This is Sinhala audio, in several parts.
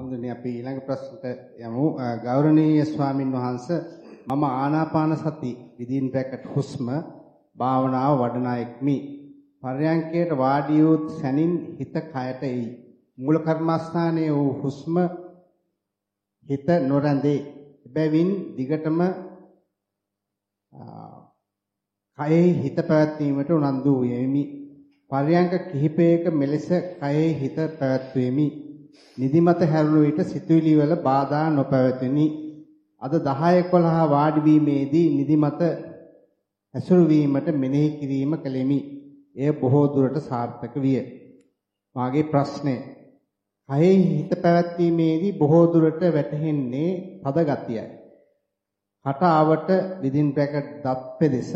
හම්දුනේ අපි ඊළඟ ප්‍රශ්නට යමු. ගෞරවනීය ස්වාමින් වහන්සේ මම ආනාපාන සති විදින් බ්‍රැකට් හුස්ම භාවනාව වඩන එක්මි. පර්යංකයට වාඩි වූ සැනින් හිත කයට එයි. මූල කර්මස්ථානයේ වූ හුස්ම හිත නොරැඳේ. එබැවින් දිගටම කයෙහි හිත පැවැත්වීමට උනන්දු වෙමි. පර්යංක කිහිපයක මෙලෙස කයෙහි හිත පැවැත්වෙමි. නිදිමත හැරුණු විට සිතුවිලි වල බාධා නොපැවතුනි. අද 10 11 වාඩි වීමේදී නිදිමත ඇසුරු වීමට මෙනෙහි කිරීම කළෙමි. එය බොහෝ දුරට සාර්ථක විය. මාගේ ප්‍රශ්නය කයෙහි හිත පැවැත්වීමේදී බොහෝ දුරට වැටහෙන්නේ තද ගතියයි. කට ආවට within bracket දත් පෙදෙස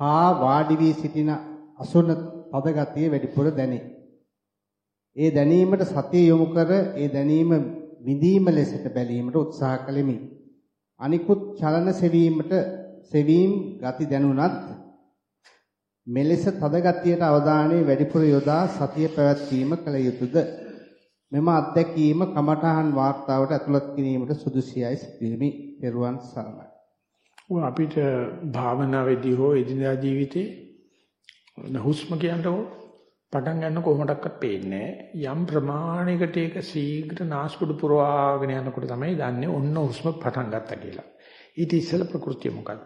හා වාඩි වී සිටින අසුන තද ගතිය වැඩිපුර දැනේ. ඒ දැනීමට සතිය යොමු කර ඒ දැනීම විඳීම ලෙසට බැලීමට උත්සාහ කළෙමි. අනිකුත් චලන සෙවීමට සෙවීම් ගති දැනුණත් මෙලෙස තද ගතියට අවධානය වැඩිපුර යොදා සතිය පැවැත්වීම කළ යුතුයද? මෙම අත්දැකීම කමඨහන් වාර්තාවට ඇතුළත් කිරීමට සුදුසියයි සිතීමි. පෙරුවන් සරණයි. අපිට භාවනාවේදී හෝ එදිනදා ජීවිතේ හුස්ම කියනකොට පටන් ගන්න කොහොමඩක්වත් පේන්නේ යම් ප්‍රමාණයකට ඒක ශීඝ්‍ර නාස්පුඩු පුරවාගෙන යනකොට තමයි දන්නේ ඔන්න හුස්ම පටන් ගත්තා කියලා. ඊට ඉස්සෙල්ලා ප්‍රകൃතිය මොකක්ද?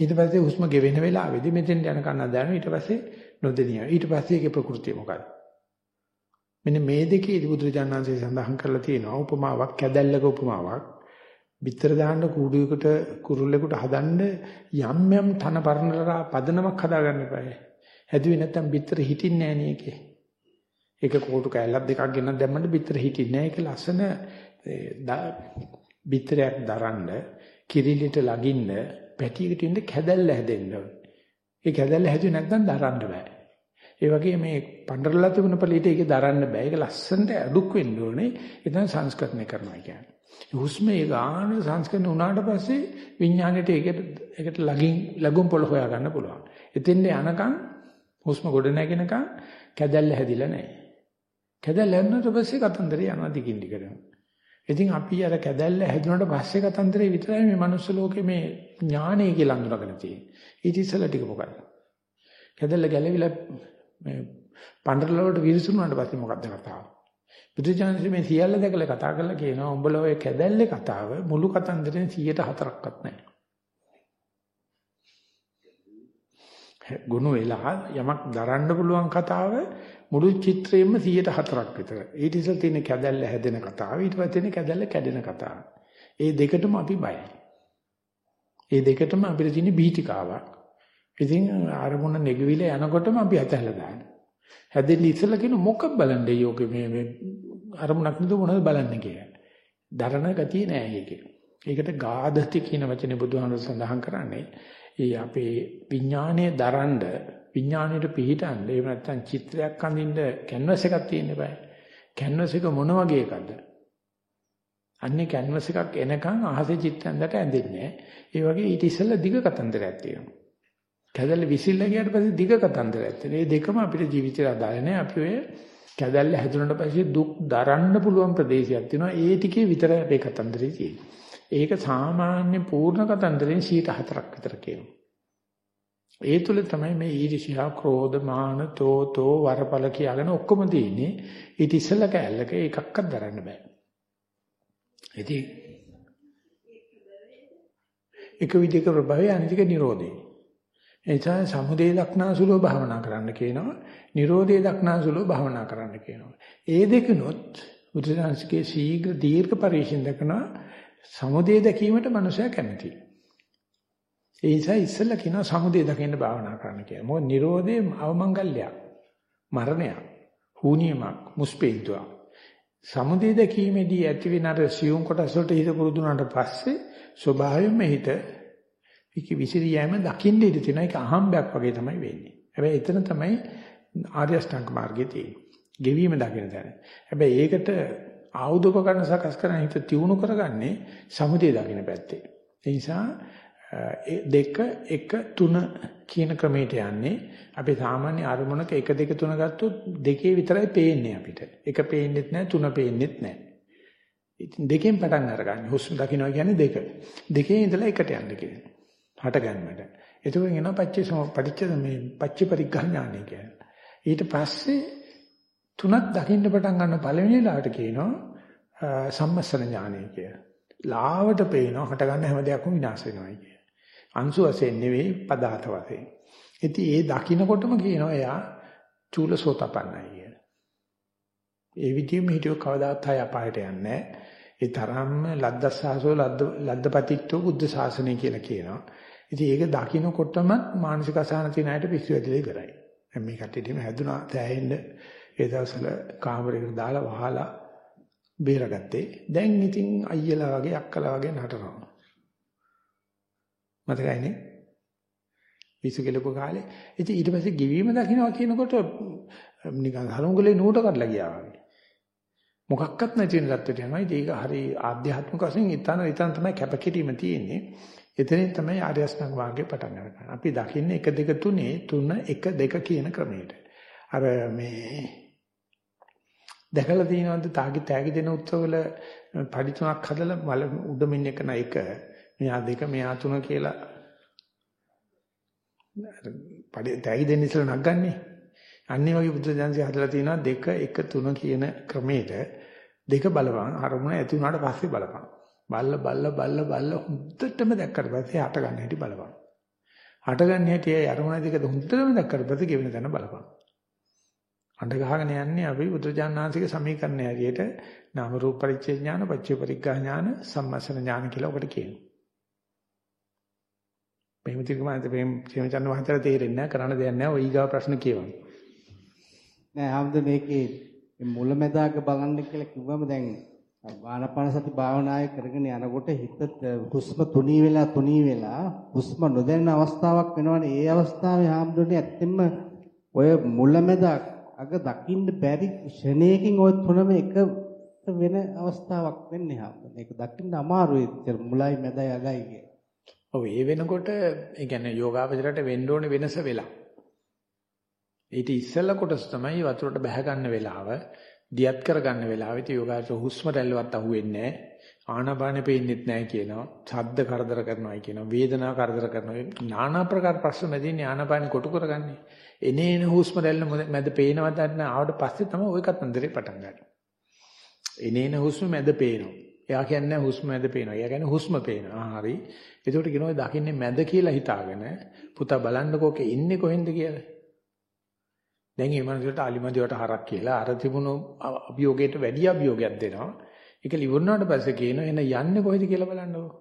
ඊට පස්සේ හුස්ම ගෙවෙන වෙලාවේදී මෙතෙන් යනකන් අදාන ඊට පස්සේ නොදෙනිය. ඊට පස්සේ ඒකේ ප්‍රകൃතිය මොකක්ද? මෙන්න මේ දෙකේදී බුදුරජාණන්සේ සඳහන් කරලා තියෙනවා උපමාවක් කැදැල්ලක උපමාවක්. බිත්තර දාන්න කූඩුවකට කුරුල්ලෙකුට හදන්න යම් යම් තන පරණලා පදනමක් හදාගන්න eBay. හැදුවේ නැත්තම් බිත්තර හිටින්නේ නැහැ නේ ඒකේ. ඒක කෝටු කැල්ලක් දෙකක් ගෙනත් දැම්මම බිත්තර හිටින්නේ නැහැ. ඒක ලස්සන බිත්තරයක් දරන්න කිරිලිට ලගින්න පැටියකට ඉන්න කැදැල්ල හැදෙන්න ඕනේ. ඒ කැදැල්ල හැදුවේ නැත්නම් දරන්න බෑ. ඒ වගේ මේ පඬරලා තිබුණ පළියට ඒක දරන්න බෑ. ඒක ලස්සනට අඩුක් වෙන්න ඕනේ. ඒ තමයි සංස්කරණය කරනවා කියන්නේ. හුස්ම ඒ ගාන සංස්කරණය වුණාට පස්සේ විඥාණයට ඒකට ඒකට ලගින් ලඟුම් පොළ හොයා ගන්න පුළුවන්. එතෙන්ද යනකම් හුස්ම ගොඩ නැගෙනකම් කැදැල්ල හැදිලා නැහැ. කැදැල්ල හැදුනට පස්සේ කතන්දරය යනවා දිගින් දිගටම. ඉතින් අපි අර කැදැල්ල හැදුනට පස්සේ කතන්දරේ විතරයි මේ මනුස්ස ලෝකේ මේ ඥානය කියලා අඳුරගෙන තියෙන්නේ. ඊට ඉස්සෙල්ලා ටික මොකක්ද? කැදැල්ල ගැලවිලා මේ පඬරලවට විරිසුනාට පස්සේ මොකක්ද කතාව? බුදුචානන්සේ මේ සියල්ල දැකලා කතා කරලා කියනවා උඹලා ඔය කැදැල්ලේ කතාව මුළු කතන්දරෙන් 104ක්වත් නැහැ. ගුණ වෙලා යමක් දරන්න පුළුවන් කතාව මුළු චිත්‍රයෙන්ම 104ක් විතර. ඊට ඉස්සෙල් තියෙන කැදැල්ල හැදෙන කතාව ඊට පස්සේ තියෙන කැදැල්ල කැඩෙන කතාව. ඒ දෙකටම අපි බයයි. ඒ දෙකටම අපිට තියෙන බීතිකාවක්. ඉතින් ආරමුණ නෙගවිලා යනකොටම අපි අතහැලා දානවා. හැදෙන්න ඉස්සෙල්ලා කියන මොකක් බලන්නේ යෝගේ මේ මේ අරමුණක් නේද මොනවද බලන්නේ කියලා. දරණ ගතිය නෑ ඒකේ. ඒකට ගාධති කියන වචනේ බුදුහාමුදුර සඳහන් කරන්නේ ඒ අපේ විඥානයේ දරන්න විඥාණයට පිහිටන්න එහෙම නැත්නම් චිත්‍රයක් අඳින්න කැන්වස් එකක් තියෙන්න බෑ. කැන්වස් එක මොන වගේ එකක්ද? අන්නේ කැන්වස් එකක් එනකන් අහසේ චිත්‍රයන්ට ඇඳෙන්නේ ඒ වගේ ඊට ඉස්සෙල්ලා දිග කතන්දරයක් තියෙනවා. කැදල්ල විසිල්ලා ගියාට පස්සේ දිග කතන්දරයක් තියෙනවා. මේ දෙකම අපිට ජීවිතේට අදාළ නැහැ. අපි ඔය කැදල්ල හැදුනට පස්සේ දුක් දරන්න පුළුවන් ප්‍රදේශයක් තියෙනවා. ඒ ටිකේ විතරයි අපේ කතන්දරේ තියෙන්නේ. ඒක සාමාන්‍ය පූර්ණ කතන්දරෙන් 104ක් විතර කියනවා. ඒ තුල තමයි මේ ඊර්ෂ්‍යා, ක්‍රෝධ, මාන, තෝතෝ, වරපල කියාගෙන ඔක්කොම තියෙන්නේ. ඊට ඉස්සෙල්ලා කැලලක එකක්වත් දරන්න බෑ. ඉතින් එක විදිහක ප්‍රභවය අනිතික නිරෝධය. එනිසා සමුදේ දක්නාසුලෝ භාවනා කරන්න කියනවා. නිරෝධේ දක්නාසුලෝ භාවනා කරන්න කියනවා. ඒ දෙකනොත් බුදුසසුන්ගේ ශීඝ්‍ර දීර්ඝ පරිශීලන දක්නවා සමුදේ දැකීමට මනුෂයා කැමතියි. ඒ නිසා ඉස්සෙල්ලා කියනවා සමුදේ දකින්න භාවනා කරන්න කියලා. මොකද නිරෝධේ අවමංගල්‍යයක්. මරණයක්. හුනියමක්, මුස්පේන්තුවක්. සමුදේ දැකීමේදී ඇතිවෙන අර සියුම් කොටස් වලට හිත පුරුදුනාට පස්සේ ස්වභාවයෙන්ම හිත ඒක විසිරී යෑම දකින්න ඉඩ තියෙන එක අහම්බයක් වගේ තමයි වෙන්නේ. හැබැයි එතන තමයි ආර්ය අෂ්ටාංග මාර්ගයේ තියෙන්නේ. ගෙවීම දකින තැන. හැබැයි ඒකට ආයුධ උපකරණ සකස් කරන හිත තියුණු කරගන්නේ සමුදේ දකින්න පැත්තේ. ඒ නිසා ඒ දෙක එක තුන කියන ක්‍රමයට යන්නේ අපි සාමාන්‍ය අරමුණක 1 2 3 ගත්තොත් දෙකේ විතරයි පේන්නේ අපිට. එක පේන්නෙත් නැහැ තුන පේන්නෙත් නැහැ. ඉතින් දෙකෙන් පටන් අරගන්නේ. හුස්ම දකින්නවා කියන්නේ දෙක. දෙකේ ඉඳලා එකට යන්න කියන්නේ. හට ගන්නට. එතකොට එනවා පච්චේ සම පටිච්ච මේ පච්චේ පරිග්‍රහණාණය කියන්නේ. ඊට පස්සේ තුනක් දකින්න පටන් ගන්න පළවෙනි ලාට කියනවා සම්මස්සන ඥානය කියලා. ලාවට පේනවා හට ගන්න හැම දෙයක්ම විනාශ වෙනවා කිය. අංශු වශයෙන් නෙවෙයි පදාත වශයෙන්. ඉතින් ඒ දකින්නකොටම කියනවා එයා චූලසෝතපන්නයි කියලා. ඒ විදිහම හිටියෝ කවදාත් හය අපායට යන්නේ ඒ තරම්ම ලද්දස්සාසෝ ලද්ද ලද්දපතිත්ව බුද්ධ ශාසනය කියලා කියනවා. ඉතින් ඒක දකින්නකොටම මානසික අසහන තියෙන අයට පිස්සු ඇදලා ඉවරයි. මේ කට්ටියටම හැදුනා තෑහෙන්න ඒ දවස්වල කාමරයකට දාලා වහලා බේරගත්තේ. දැන් ඉතින් අයියලා වගේ අක්කලා වගේ නටනවා. මතකයිනේ? පිස්සු කෙලපු කාලේ. ඉතින් ඊට පස්සේ ගෙවීම දකින්නවා කියනකොට නිකන් හරුංගලේ නූට කඩලා ගියා වගේ. මොකක්වත් නැති වෙන තත්ත්වයට යනවා. ඒක හරි ආධ්‍යාත්මික වශයෙන් ඊතන ඊතන තමයි කැපකිරීම තියෙන්නේ. එතනින් තමයි ආර්ය අෂ්ටාංග මාර්ගේ පටන් ගන්න. අපි දකින්නේ 1 2 3 3 1 2 කියන ක්‍රමයට. අර මේ දැකලා තියෙනවද තාගි තෑගි දෙන උත්සවවල පඩි තුනක් හදලා වල උඩමින් එක න එක මෙහා දෙක මෙහා තුන කියලා පඩි තෑගි දෙන්න ඉස්සෙල්ලා නගන්නේ. අන්නේ වගේ බුද්ධ ජානසී හදලා තියෙනවා දෙක එක තුන කියන ක්‍රමයට දෙක බලපන් අරමුණ ඇති වුණාට පස්සේ බලපන්. බල්ල බල්ල බල්ල බල්ල හුද්දටම දැක්කට පස්සේ හට ගන්න හැටි බලපන්. හට ගන්න හැටි ඒ අරමුණ දෙක හුද්දටම දැක්කට පස්සේ ගෙවෙන තැන බලපන්. අඬ ගහගෙන යන්නේ අපි බුදුජානනාංශික සමීකරණය හැටියට නාම රූප පරිච්ඡේ ඥාන, පච්චේ පරිග්ගා ඥාන, සම්මස්සන ඥාන කියලා ඔකට කියනවා. මෙහෙම තිකමන්ත මේ සිමචන්න මහතර තේරෙන්නේ නැහැ කරන්න දෙයක් නැහැ. ඔය ඊගා ප්‍රශ්න කියවන්න. නෑ ආම්ද මේකේ මුලැමැදාක බලන්න කියලා කිව්වම දැන් ආනාපාන සති භාවනාය කරගෙන යනකොට හිත හුස්ම තුනී වෙලා තුනී වෙලා හුස්ම නොදැනෙන අවස්ථාවක් වෙනවනේ ඒ අවස්ථාවේ ආම්දුනේ ඇත්තෙම ඔය මුලැමැදාක අග දකින්න බැරි ෂණයකින් ওই තුනම එක වෙන අවස්ථාවක් වෙන්නේ හැම. මේක දකින්න අමාරුයි. මුලයි මැදයි අගයි කිය. ඔව් ඒ වෙනකොට ඒ කියන්නේ යෝගාවචරයට වෙන්න ඕනේ වෙනස වෙලා. ඊට ඉස්සෙල්ලා කොටස තමයි වතුරට බැහැ ගන්න වෙලාව, දියත් කර ගන්න වෙලාව. ඉතින් යෝගාවචර හුස්ම රැල්ලවත් අහුවෙන්නේ නැහැ. ආනාපානෙ පේන්නෙත් නැහැ කියනවා. ශබ්ද කරදර කරනවායි කියනවා. වේදනා කරදර කරනවා. নানা ප්‍රකාර ප්‍රශ්න මැදින් ආනාපානෙ කොටු කරගන්නේ. එනේන හුස්ම රැල්ල මැද පේනවද නැත්නම් ආවට පස්සේ තමයි ওই කතන්දරේ පටන් ගන්න. එනේන හුස්ම මැද පේනවා. එයා කියන්නේ හුස්ම මැද පේනවා. එයා කියන්නේ හුස්ම පේනවා. ආ හරි. ඒකට කියනවා දකින්නේ මැද කියලා හිතාගෙන පුතා බලන්නකෝ ඔකේ ඉන්නේ කොහෙන්ද කියලා. දැන් මේ මනසට අලිමදිවට හරක් කියලා අර තිබුණු අභියෝගයට වැඩි අභියෝගයක් දෙනවා. ඒක liverනාට පස්සේ කියනවා එන යන්නේ කොහෙද කියලා බලන්නකෝ.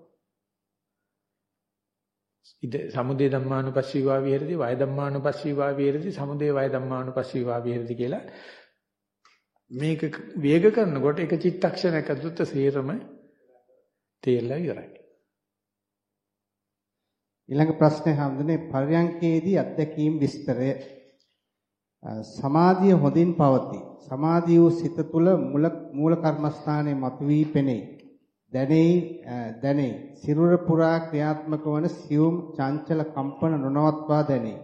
ඉද සමුදේ ධම්මානුපස්සීවා විහෙරති වය ධම්මානුපස්සීවා විහෙරති සමුදේ වය ධම්මානුපස්සීවා විහෙරති කියලා මේක වේග කරනකොට එක චිත්තක්ෂණයක් ඇතුළත සේරම තේරලා ඉවරයි. ඊළඟ ප්‍රශ්නේ හඳුනේ පර්යංකේදී අත්දැකීම් විස්තරය සමාධිය හොඳින් පවතී. සමාධිය වූ සිත තුළ මූල මූල කර්මස්ථානයේ මතුවී පෙනේ. දැනෙයි දැනෙයි. සිරුර පුරා ක්‍රියාත්මක වන සියුම් චංචල කම්පන නොනවත්වා දැනේ.